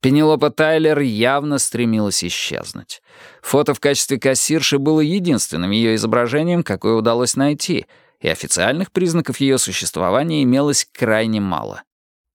Пенелопа Тайлер явно стремилась исчезнуть. Фото в качестве кассирши было единственным ее изображением, какое удалось найти, и официальных признаков ее существования имелось крайне мало.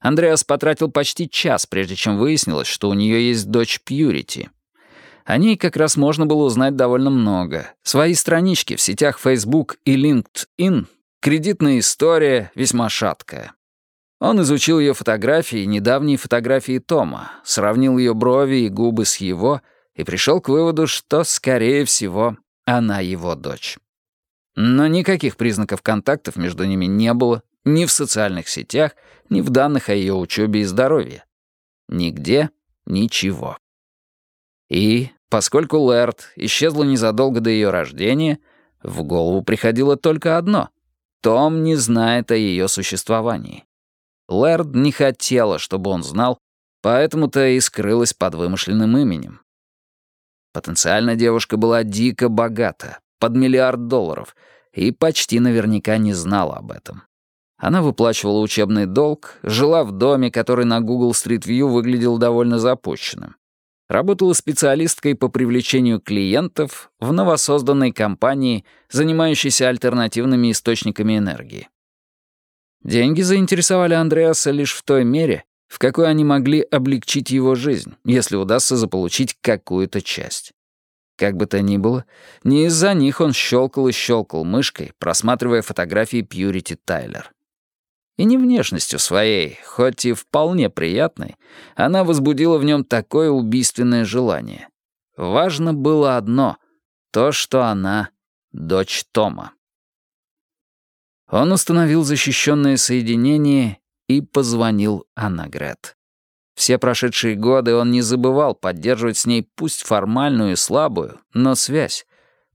Андреас потратил почти час, прежде чем выяснилось, что у нее есть дочь Пьюрити. О ней как раз можно было узнать довольно много. Свои странички в сетях Facebook и LinkedIn, кредитная история весьма шаткая. Он изучил ее фотографии недавние фотографии Тома, сравнил ее брови и губы с его и пришел к выводу, что, скорее всего, она его дочь. Но никаких признаков контактов между ними не было ни в социальных сетях, ни в данных о ее учебе и здоровье. Нигде ничего. И, поскольку Лэрд исчезла незадолго до ее рождения, в голову приходило только одно — Том не знает о ее существовании. Лэрд не хотела, чтобы он знал, поэтому-то и скрылась под вымышленным именем. Потенциально девушка была дико богата, под миллиард долларов, и почти наверняка не знала об этом. Она выплачивала учебный долг, жила в доме, который на Google Street View выглядел довольно запущенным. Работала специалисткой по привлечению клиентов в новосозданной компании, занимающейся альтернативными источниками энергии. Деньги заинтересовали Андреаса лишь в той мере, в какой они могли облегчить его жизнь, если удастся заполучить какую-то часть. Как бы то ни было, не из-за них он щелкал и щелкал мышкой, просматривая фотографии Пьюрити Тайлер. И не внешностью своей, хоть и вполне приятной, она возбудила в нем такое убийственное желание. Важно было одно — то, что она — дочь Тома. Он установил защищенное соединение и позвонил Аннагрет. Все прошедшие годы он не забывал поддерживать с ней пусть формальную и слабую, но связь.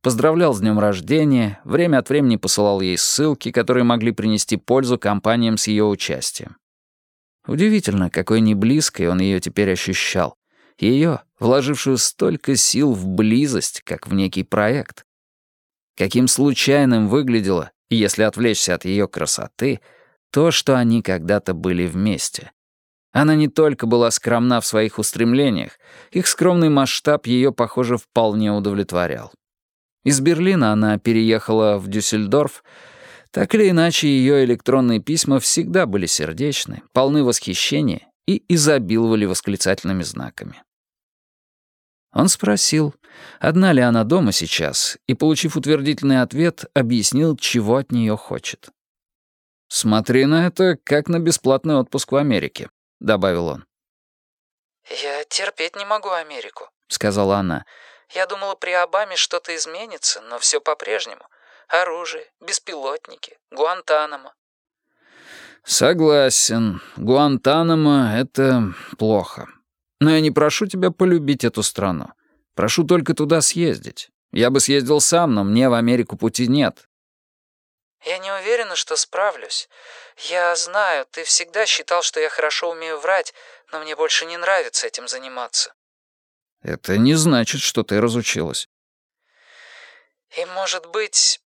Поздравлял с днем рождения, время от времени посылал ей ссылки, которые могли принести пользу компаниям с ее участием. Удивительно, какой неблизкой он ее теперь ощущал. Ее, вложившую столько сил в близость, как в некий проект. Каким случайным выглядело если отвлечься от ее красоты, то, что они когда-то были вместе. Она не только была скромна в своих устремлениях, их скромный масштаб ее, похоже, вполне удовлетворял. Из Берлина она переехала в Дюссельдорф. Так или иначе, ее электронные письма всегда были сердечны, полны восхищения и изобиловали восклицательными знаками. Он спросил, одна ли она дома сейчас, и, получив утвердительный ответ, объяснил, чего от нее хочет. «Смотри на это, как на бесплатный отпуск в Америке», — добавил он. «Я терпеть не могу Америку», — сказала она. «Я думала, при Обаме что-то изменится, но все по-прежнему. Оружие, беспилотники, Гуантанамо». «Согласен. Гуантанамо — это плохо. Но я не прошу тебя полюбить эту страну. Прошу только туда съездить. Я бы съездил сам, но мне в Америку пути нет». «Я не уверена, что справлюсь. Я знаю, ты всегда считал, что я хорошо умею врать, но мне больше не нравится этим заниматься». «Это не значит, что ты разучилась». «И, может быть...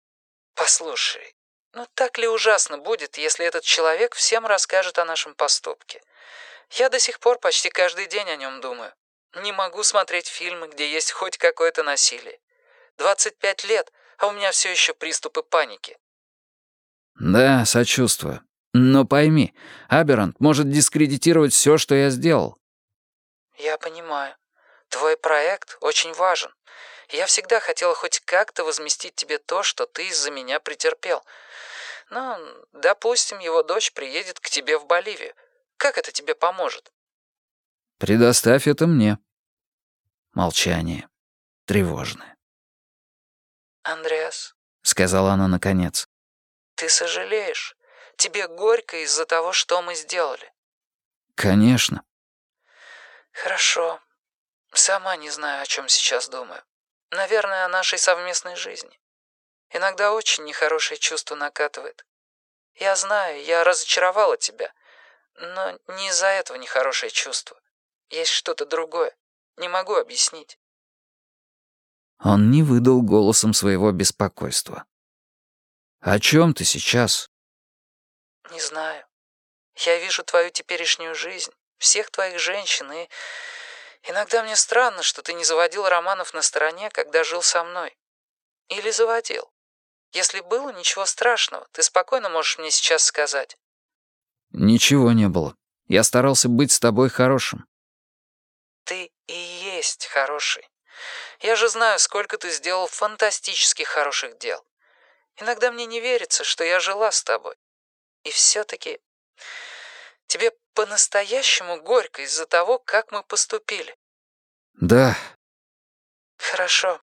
Послушай, ну так ли ужасно будет, если этот человек всем расскажет о нашем поступке? Я до сих пор почти каждый день о нем думаю. Не могу смотреть фильмы, где есть хоть какое-то насилие. 25 лет, а у меня все еще приступы паники. Да, сочувствую. Но пойми, Аберант может дискредитировать все, что я сделал. Я понимаю. Твой проект очень важен. Я всегда хотела хоть как-то возместить тебе то, что ты из-за меня претерпел. Но, допустим, его дочь приедет к тебе в Боливию. Как это тебе поможет?» «Предоставь это мне». Молчание. Тревожное. «Андреас», — сказала она наконец. «Ты сожалеешь? Тебе горько из-за того, что мы сделали?» «Конечно». «Хорошо. Сама не знаю, о чем сейчас думаю. Наверное, о нашей совместной жизни. Иногда очень нехорошее чувство накатывает. Я знаю, я разочаровала тебя, но не из-за этого нехорошее чувство. Есть что-то другое. Не могу объяснить. Он не выдал голосом своего беспокойства. «О чем ты сейчас?» «Не знаю. Я вижу твою теперешнюю жизнь, всех твоих женщин, и иногда мне странно, что ты не заводил романов на стороне, когда жил со мной. Или заводил. Если было, ничего страшного, ты спокойно можешь мне сейчас сказать». «Ничего не было. Я старался быть с тобой хорошим». «Ты и есть хороший. Я же знаю, сколько ты сделал фантастически хороших дел. Иногда мне не верится, что я жила с тобой. И все-таки тебе по-настоящему горько из-за того, как мы поступили. Да. Хорошо.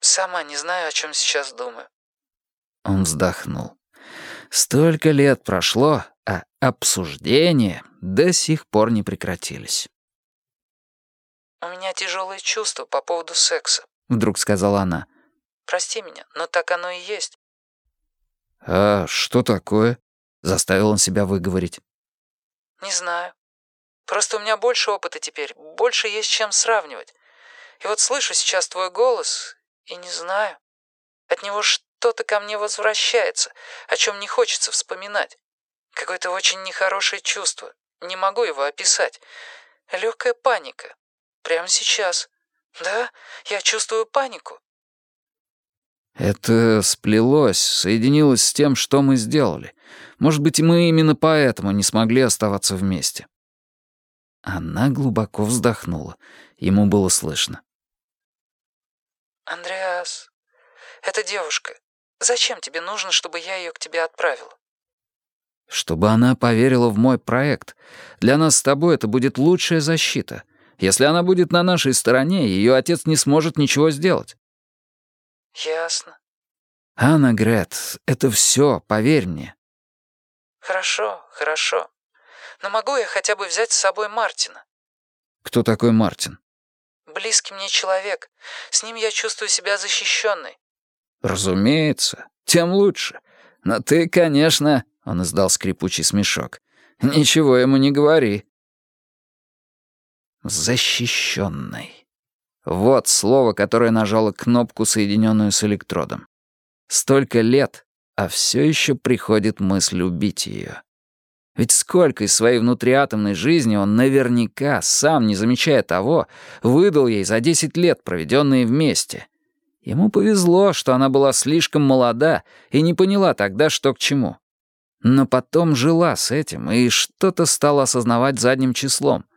Сама не знаю, о чем сейчас думаю. Он вздохнул. Столько лет прошло, а обсуждения до сих пор не прекратились. «У меня тяжелые чувства по поводу секса», — вдруг сказала она. «Прости меня, но так оно и есть». «А что такое?» — заставил он себя выговорить. «Не знаю. Просто у меня больше опыта теперь, больше есть чем сравнивать. И вот слышу сейчас твой голос и не знаю. От него что-то ко мне возвращается, о чем не хочется вспоминать. Какое-то очень нехорошее чувство. Не могу его описать. Легкая паника. Прямо сейчас. Да, я чувствую панику. Это сплелось, соединилось с тем, что мы сделали. Может быть, мы именно поэтому не смогли оставаться вместе. Она глубоко вздохнула. Ему было слышно. «Андреас, это девушка. Зачем тебе нужно, чтобы я ее к тебе отправила?» «Чтобы она поверила в мой проект. Для нас с тобой это будет лучшая защита. Если она будет на нашей стороне, ее отец не сможет ничего сделать». «Ясно». «Анна Грет, это все, поверь мне». «Хорошо, хорошо. Но могу я хотя бы взять с собой Мартина?» «Кто такой Мартин?» «Близкий мне человек. С ним я чувствую себя защищенной». «Разумеется. Тем лучше. Но ты, конечно...» — он издал скрипучий смешок. «Ничего ему не говори защищенной. Вот слово, которое нажало кнопку, соединенную с электродом. Столько лет, а все еще приходит мысль убить ее. Ведь сколько из своей внутриатомной жизни он наверняка, сам не замечая того, выдал ей за 10 лет, проведенные вместе. Ему повезло, что она была слишком молода и не поняла тогда, что к чему. Но потом жила с этим и что-то стала осознавать задним числом —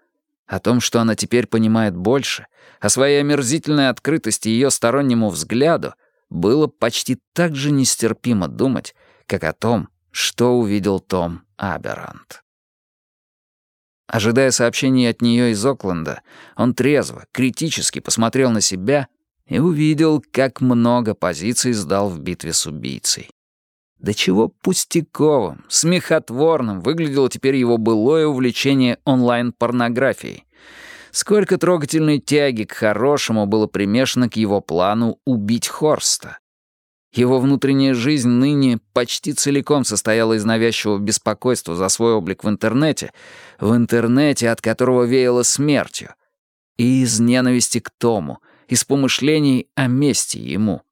о том, что она теперь понимает больше, о своей омерзительной открытости ее стороннему взгляду, было почти так же нестерпимо думать, как о том, что увидел Том Аберант. Ожидая сообщений от нее из Окленда, он трезво, критически посмотрел на себя и увидел, как много позиций сдал в битве с убийцей. До чего пустяковым, смехотворным выглядело теперь его былое увлечение онлайн-порнографией. Сколько трогательной тяги к хорошему было примешано к его плану убить Хорста. Его внутренняя жизнь ныне почти целиком состояла из навязчивого беспокойства за свой облик в интернете, в интернете, от которого веяло смертью, и из ненависти к Тому, из помышлений о мести ему.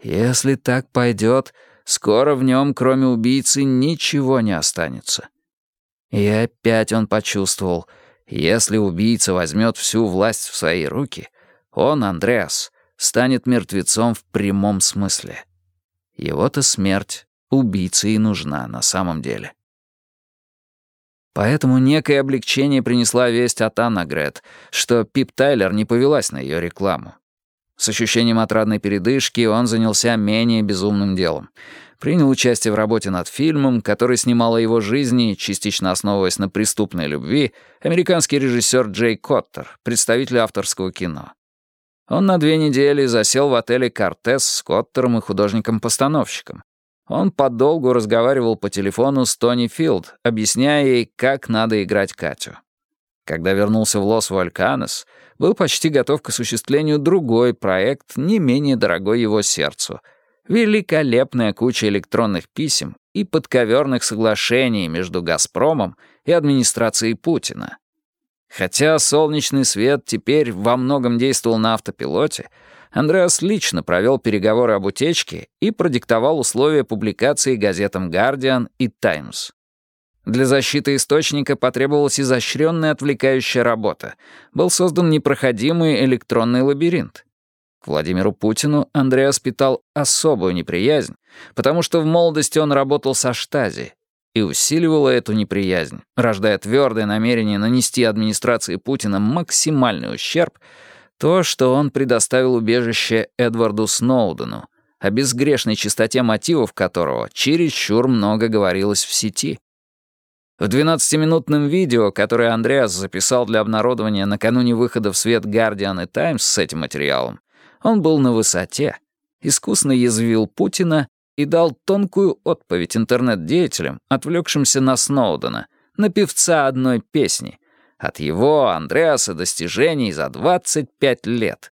Если так пойдет, Скоро в нем, кроме убийцы, ничего не останется. И опять он почувствовал, если убийца возьмет всю власть в свои руки, он, Андреас, станет мертвецом в прямом смысле. Его-то смерть убийце и нужна на самом деле. Поэтому некое облегчение принесла весть от Аннагрет, что Пип Тайлер не повелась на ее рекламу. С ощущением отрадной передышки он занялся менее безумным делом. Принял участие в работе над фильмом, который снимал о его жизни, частично основываясь на преступной любви, американский режиссер Джей Коттер, представитель авторского кино. Он на две недели засел в отеле «Кортес» с Коттером и художником-постановщиком. Он подолгу разговаривал по телефону с Тони Филд, объясняя ей, как надо играть Катю. Когда вернулся в Лос-Вальканес, был почти готов к осуществлению другой проект, не менее дорогой его сердцу. Великолепная куча электронных писем и подковерных соглашений между «Газпромом» и администрацией Путина. Хотя солнечный свет теперь во многом действовал на автопилоте, Андреас лично провел переговоры об утечке и продиктовал условия публикации газетам «Гардиан» и «Таймс». Для защиты источника потребовалась изощренная отвлекающая работа. Был создан непроходимый электронный лабиринт. К Владимиру Путину Андреас питал особую неприязнь, потому что в молодости он работал со штази и усиливала эту неприязнь, рождая твердое намерение нанести администрации Путина максимальный ущерб, то, что он предоставил убежище Эдварду Сноудену, о безгрешной чистоте мотивов которого чересчур много говорилось в сети. В 12-минутном видео, которое Андреас записал для обнародования накануне выхода в свет Guardian и Times с этим материалом, он был на высоте, искусно язвил Путина и дал тонкую отповедь интернет-деятелям, отвлекшимся на Сноудена, на певца одной песни, от его, Андреаса, достижений за 25 лет.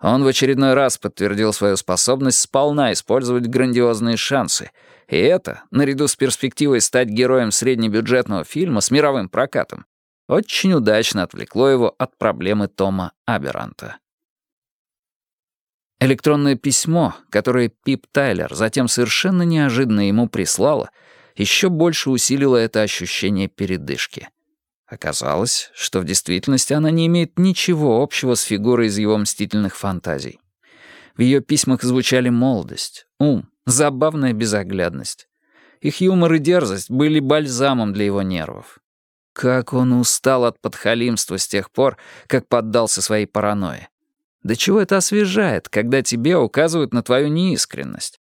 Он в очередной раз подтвердил свою способность сполна использовать грандиозные шансы, и это, наряду с перспективой стать героем среднебюджетного фильма с мировым прокатом, очень удачно отвлекло его от проблемы Тома Аберанта. Электронное письмо, которое Пип Тайлер затем совершенно неожиданно ему прислала, еще больше усилило это ощущение передышки. Оказалось, что в действительности она не имеет ничего общего с фигурой из его мстительных фантазий. В ее письмах звучали молодость, ум, забавная безоглядность. Их юмор и дерзость были бальзамом для его нервов. Как он устал от подхалимства с тех пор, как поддался своей паранойи. Да чего это освежает, когда тебе указывают на твою неискренность?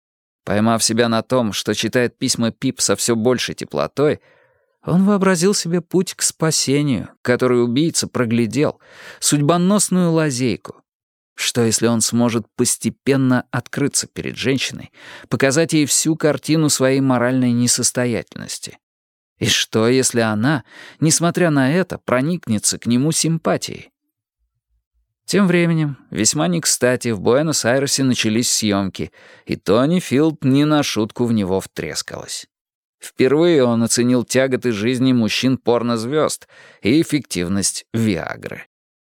Поймав себя на том, что читает письма Пип со все большей теплотой, он вообразил себе путь к спасению, который убийца проглядел, судьбоносную лазейку. Что, если он сможет постепенно открыться перед женщиной, показать ей всю картину своей моральной несостоятельности? И что, если она, несмотря на это, проникнется к нему симпатией? Тем временем, весьма не кстати, в Буэнос-Айресе начались съемки, и Тони Филд не на шутку в него втрескалась. Впервые он оценил тяготы жизни мужчин-порнозвезд и эффективность Виагры.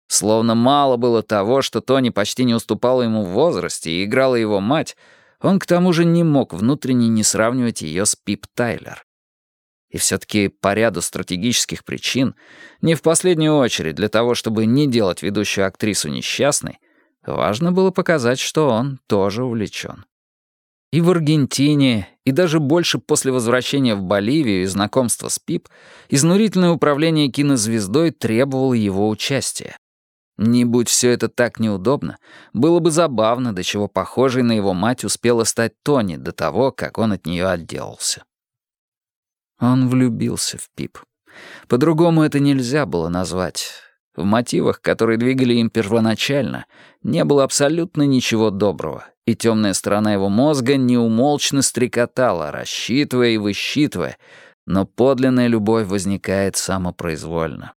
Словно мало было того, что Тони почти не уступала ему в возрасте и играла его мать, он к тому же не мог внутренне не сравнивать ее с Пип Тайлер. И все-таки по ряду стратегических причин, не в последнюю очередь для того, чтобы не делать ведущую актрису несчастной, важно было показать, что он тоже увлечен. И в Аргентине, и даже больше после возвращения в Боливию и знакомства с Пип, изнурительное управление кинозвездой требовало его участия. Не будь все это так неудобно, было бы забавно, до чего похожей на его мать успела стать Тони до того, как он от нее отделался. Он влюбился в Пип. По-другому это нельзя было назвать. В мотивах, которые двигали им первоначально, не было абсолютно ничего доброго, и темная сторона его мозга неумолчно стрекотала, рассчитывая и высчитывая, но подлинная любовь возникает самопроизвольно.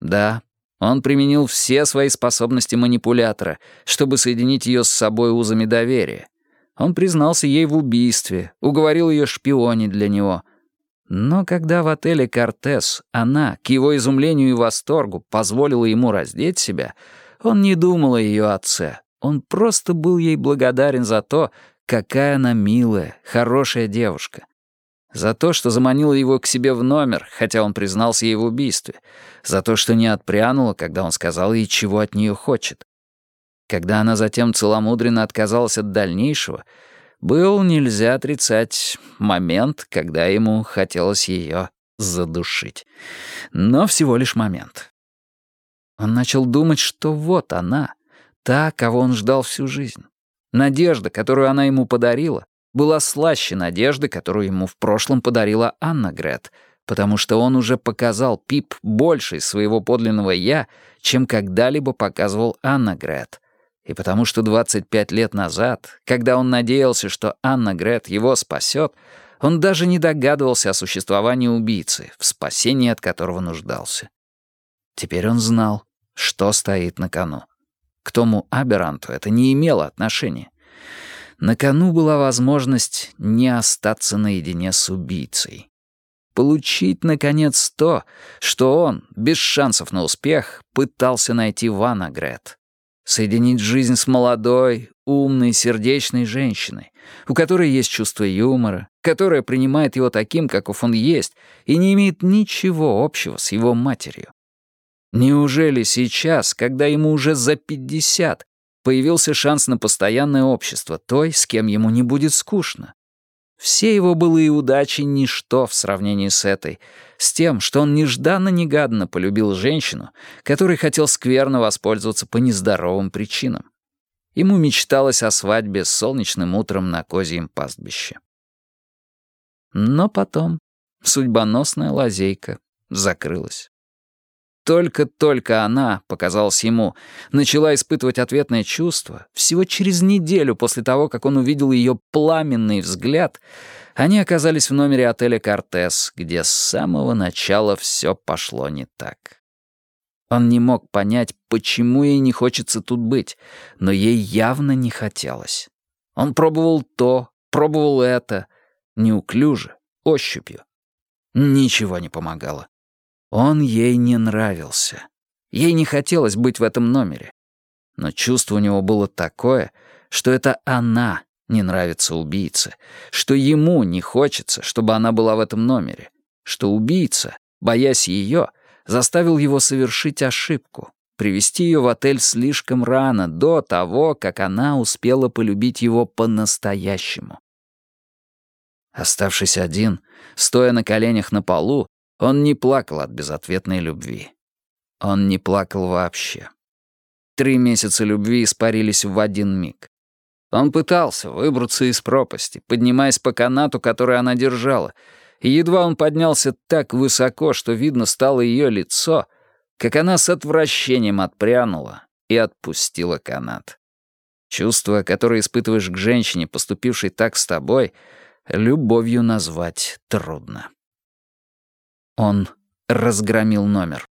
Да, он применил все свои способности манипулятора, чтобы соединить ее с собой узами доверия. Он признался ей в убийстве, уговорил ее шпионить для него — но когда в отеле «Кортес» она, к его изумлению и восторгу, позволила ему раздеть себя, он не думал о ее отце. Он просто был ей благодарен за то, какая она милая, хорошая девушка. За то, что заманила его к себе в номер, хотя он признался ей в убийстве. За то, что не отпрянула, когда он сказал ей, чего от нее хочет. Когда она затем целомудренно отказалась от дальнейшего — был, нельзя отрицать, момент, когда ему хотелось ее задушить. Но всего лишь момент. Он начал думать, что вот она, та, кого он ждал всю жизнь. Надежда, которую она ему подарила, была слаще надежды, которую ему в прошлом подарила Анна Грет, потому что он уже показал Пип больше своего подлинного «я», чем когда-либо показывал Анна Грет — и потому что 25 лет назад, когда он надеялся, что Анна Грет его спасет, он даже не догадывался о существовании убийцы, в спасении от которого нуждался. Теперь он знал, что стоит на кону. К тому Аберанту это не имело отношения. На кону была возможность не остаться наедине с убийцей. Получить, наконец, то, что он, без шансов на успех, пытался найти в Анна Грет Соединить жизнь с молодой, умной, сердечной женщиной, у которой есть чувство юмора, которая принимает его таким, каков он есть, и не имеет ничего общего с его матерью. Неужели сейчас, когда ему уже за пятьдесят, появился шанс на постоянное общество той, с кем ему не будет скучно? Все его былые удачи — ничто в сравнении с этой, с тем, что он нежданно-негаданно полюбил женщину, которой хотел скверно воспользоваться по нездоровым причинам. Ему мечталось о свадьбе с солнечным утром на козьем пастбище. Но потом судьбоносная лазейка закрылась. Только-только она, показалось ему, начала испытывать ответное чувство, всего через неделю после того, как он увидел ее пламенный взгляд, они оказались в номере отеля «Кортес», где с самого начала все пошло не так. Он не мог понять, почему ей не хочется тут быть, но ей явно не хотелось. Он пробовал то, пробовал это, неуклюже, ощупью. Ничего не помогало. Он ей не нравился. Ей не хотелось быть в этом номере. Но чувство у него было такое, что это она не нравится убийце, что ему не хочется, чтобы она была в этом номере, что убийца, боясь ее, заставил его совершить ошибку, привести ее в отель слишком рано, до того, как она успела полюбить его по-настоящему. Оставшись один, стоя на коленях на полу, он не плакал от безответной любви. Он не плакал вообще. Три месяца любви испарились в один миг. Он пытался выбраться из пропасти, поднимаясь по канату, который она держала, и едва он поднялся так высоко, что видно стало ее лицо, как она с отвращением отпрянула и отпустила канат. Чувство, которое испытываешь к женщине, поступившей так с тобой, любовью назвать трудно. Он разгромил номер.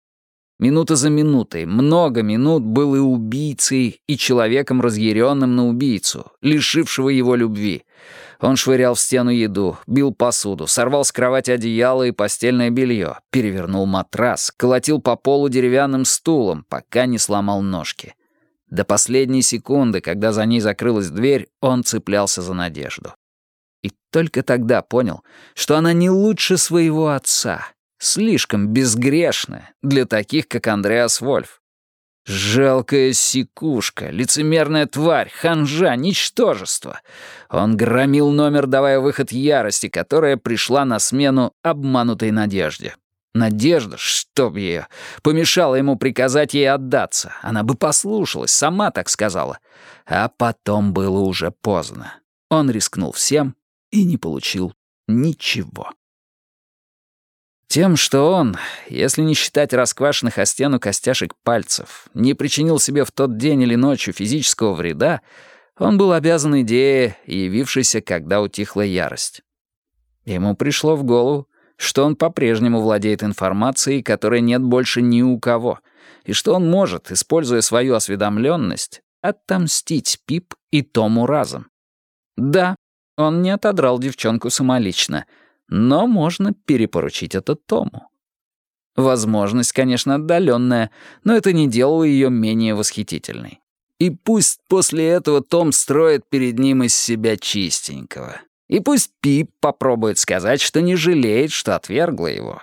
Минута за минутой, много минут был и убийцей, и человеком, разъяренным на убийцу, лишившего его любви. Он швырял в стену еду, бил посуду, сорвал с кровати одеяло и постельное белье, перевернул матрас, колотил по полу деревянным стулом, пока не сломал ножки. До последней секунды, когда за ней закрылась дверь, он цеплялся за надежду. И только тогда понял, что она не лучше своего отца, Слишком безгрешная для таких, как Андреас Вольф. Жалкая сикушка, лицемерная тварь, ханжа, ничтожество. Он громил номер, давая выход ярости, которая пришла на смену обманутой надежде. Надежда, чтоб ее, помешала ему приказать ей отдаться. Она бы послушалась, сама так сказала. А потом было уже поздно. Он рискнул всем и не получил ничего. Тем, что он, если не считать расквашенных о стену костяшек пальцев, не причинил себе в тот день или ночью физического вреда, он был обязан идее, явившейся, когда утихла ярость. Ему пришло в голову, что он по-прежнему владеет информацией, которой нет больше ни у кого, и что он может, используя свою осведомленность, отомстить Пип и Тому разом. Да, он не отодрал девчонку самолично — но можно перепоручить это Тому. Возможность, конечно, отдаленная, но это не делало ее менее восхитительной. И пусть после этого Том строит перед ним из себя чистенького. И пусть Пип попробует сказать, что не жалеет, что отвергла его.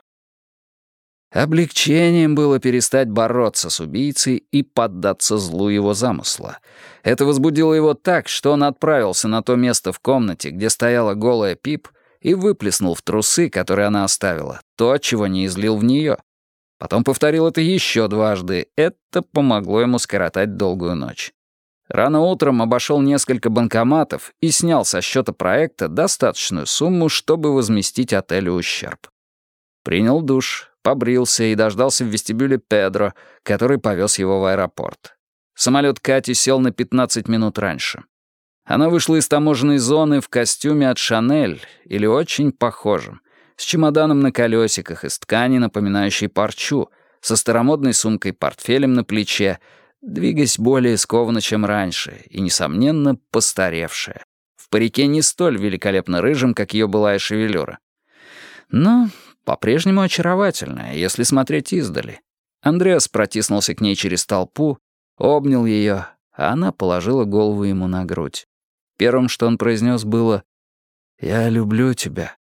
Облегчением было перестать бороться с убийцей и поддаться злу его замысла. Это возбудило его так, что он отправился на то место в комнате, где стояла голая Пип, и выплеснул в трусы, которые она оставила, то, чего не излил в нее. Потом повторил это еще дважды. Это помогло ему скоротать долгую ночь. Рано утром обошел несколько банкоматов и снял со счета проекта достаточную сумму, чтобы возместить отелю ущерб. Принял душ, побрился и дождался в вестибюле Педро, который повез его в аэропорт. Самолет Кати сел на 15 минут раньше. Она вышла из таможенной зоны в костюме от «Шанель» или очень похожем, с чемоданом на колесиках из ткани, напоминающей парчу, со старомодной сумкой-портфелем на плече, двигаясь более скованно, чем раньше, и, несомненно, постаревшая. В парике не столь великолепно рыжим, как ее былая шевелюра. Но по-прежнему очаровательная, если смотреть издали. Андреас протиснулся к ней через толпу, обнял ее, а она положила голову ему на грудь. Первым, что он произнес, было «Я люблю тебя».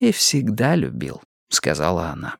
«И всегда любил», — сказала она.